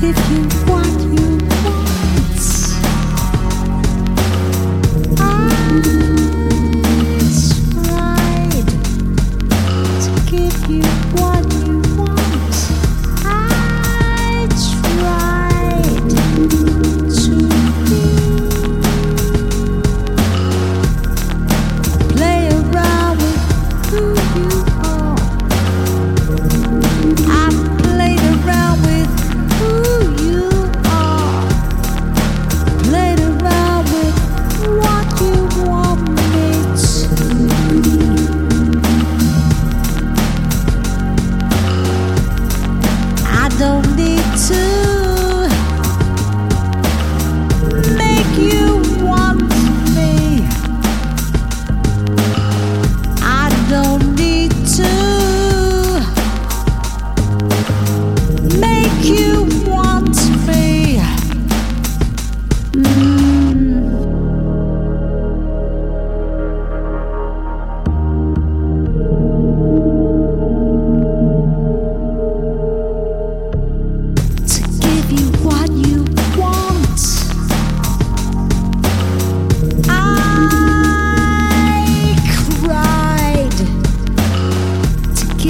give you what you want. I to give you what.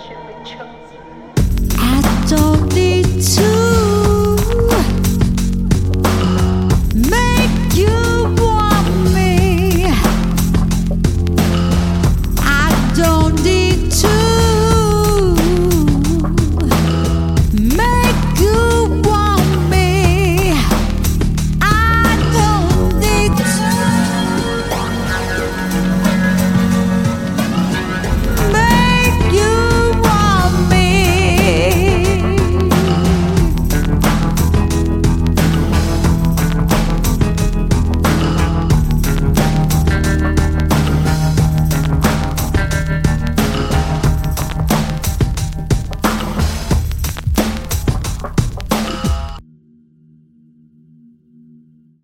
却被撑死